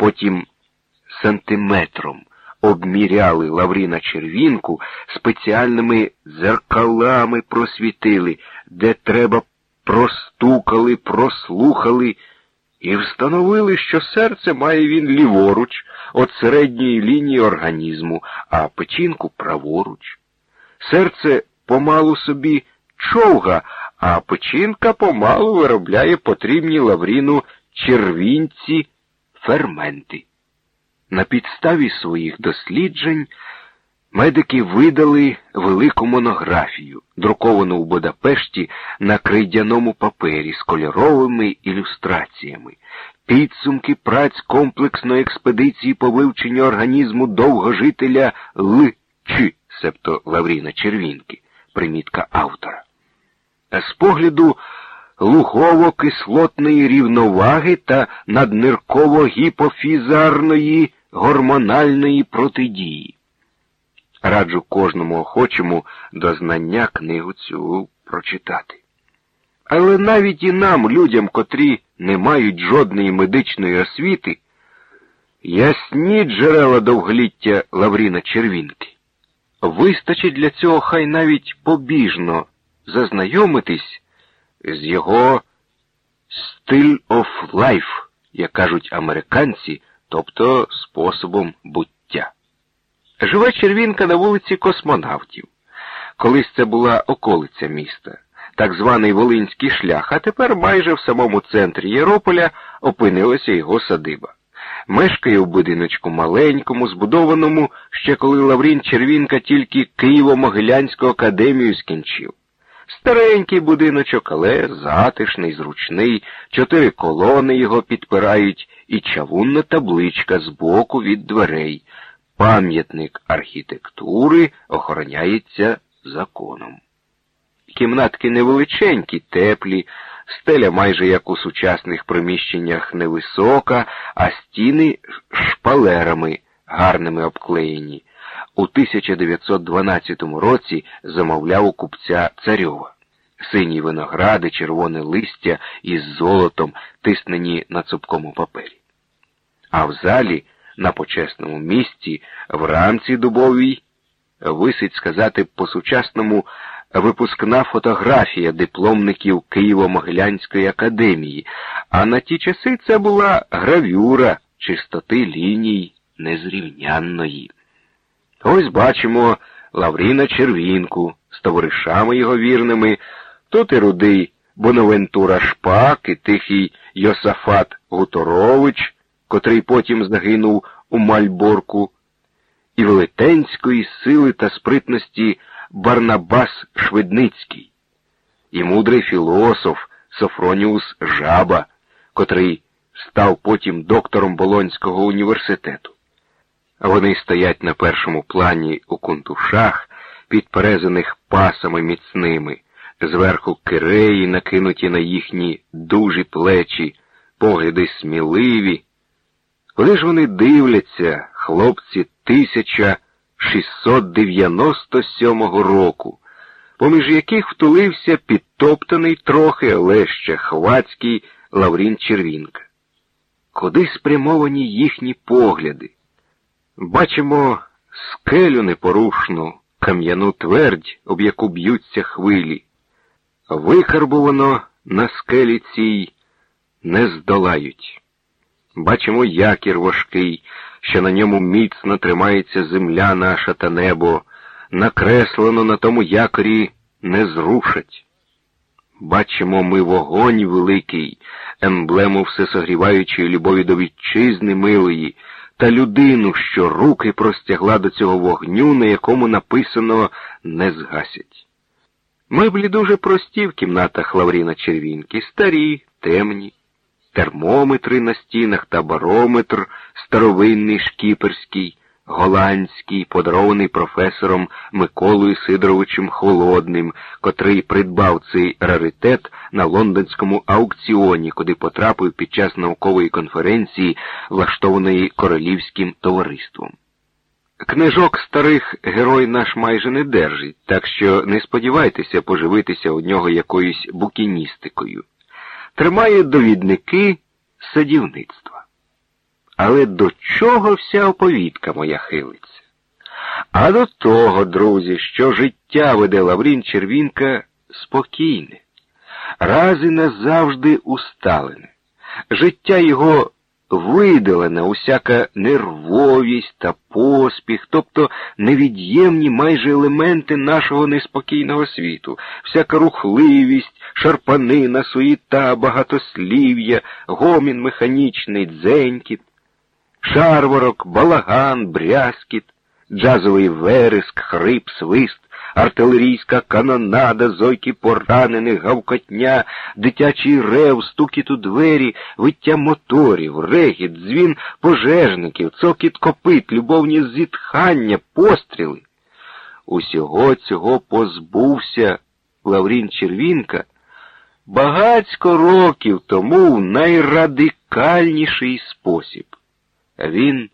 потім сантиметром обміряли Лавріна червінку, спеціальними зеркалами просвітили, де треба простукали, прослухали і встановили, що серце має він ліворуч від середньої лінії організму, а печінку праворуч. Серце помалу собі човга, а печінка помалу виробляє потрібні Лавріну червінці ферменти. На підставі своїх досліджень медики видали велику монографію, друковану у Будапешті на крейдяному папері з кольоровими ілюстраціями, підсумки праць комплексної експедиції по вивченню організму довгожителя Л. Ч, себто Лавріна Червінки, примітка автора. З погляду лухово-кислотної рівноваги та наднирково-гіпофізарної гормональної протидії. Раджу кожному охочому до знання книгу цю прочитати. Але навіть і нам, людям, котрі не мають жодної медичної освіти, ясні джерела довголіття Лавріна Червінки. Вистачить для цього хай навіть побіжно зазнайомитись з його стиль of life, як кажуть американці, тобто способом буття. Живе червінка на вулиці Космонавтів. Колись це була околиця міста, так званий Волинський шлях, а тепер майже в самому центрі Єрополя опинилася його садиба. Мешкає у будиночку маленькому, збудованому, ще коли Лаврін Червінка тільки Києво-Могилянську академію скінчив. Старенький будиночок, але затишний, зручний, чотири колони його підпирають і чавунна табличка збоку від дверей. Пам'ятник архітектури охороняється законом. Кімнатки невеличенькі, теплі, стеля майже як у сучасних приміщеннях невисока, а стіни шпалерами гарними обклеєні. У 1912 році замовляв у купця царьова. Сині виногради, червоне листя із золотом, тиснені на цупкому папері. А в залі, на почесному місці, в рамці дубовій, висить сказати по-сучасному випускна фотографія дипломників Києво-Могилянської академії, а на ті часи це була гравюра чистоти ліній незрівнянної. Ось бачимо Лавріна Червінку з товаришами його вірними, тут і рудий Бонавентура Шпак, і тихий Йосафат Гуторович, котрий потім загинув у Мальборку, і велетенської сили та спритності Барнабас Шведницький, і мудрий філософ Софроніус Жаба, котрий став потім доктором Болонського університету. Вони стоять на першому плані у кунтушах, підперезаних пасами міцними, зверху киреї, накинуті на їхні дужі плечі, погляди сміливі. Коли ж вони дивляться, хлопці 1697 року, поміж яких втулився підтоптаний трохи, але ще хвацький Лаврін Червінка. Куди спрямовані їхні погляди? Бачимо скелю непорушну, кам'яну твердь, об яку б'ються хвилі. Викарбувано на скелі цій не здолають. Бачимо якір важкий, що на ньому міцно тримається земля наша та небо, накреслено на тому якорі не зрушать. Бачимо ми вогонь великий, емблему всесогріваючої любові до вітчизни милої, та людину, що руки простягла до цього вогню, на якому написано не згасять. Меблі дуже прості в кімнатах Лавріна Червінки, старі, темні, термометри на стінах та барометр старовинний шкіперський, голландський, подарований професором Миколою Сидоровичем Холодним, котрий придбав цей раритет на лондонському аукціоні, куди потрапив під час наукової конференції, влаштованої королівським товариством. Книжок старих герой наш майже не держить, так що не сподівайтеся поживитися у нього якоюсь букіністикою. Тримає довідники садівництва. Але до чого вся оповідка моя хилиться? А до того, друзі, що життя веде Лаврін Червінка спокійне, раз і назавжди усталене. Життя його видалена усяка нервовість та поспіх, тобто невід'ємні майже елементи нашого неспокійного світу, всяка рухливість, шарпанина, суєта, багатослів'я, гомін механічний, дзенькіт, шарворок, балаган, брязкіт, джазовий вереск, хрип, свист, артилерійська канонада, зойки поранених, гавкотня, дитячий рев, стукіт у двері, виття моторів, регіт, дзвін пожежників, цокіт копит, любовні зітхання, постріли. Усього цього позбувся Лаврін Червінка багацько років тому в найрадикальніший спосіб. Він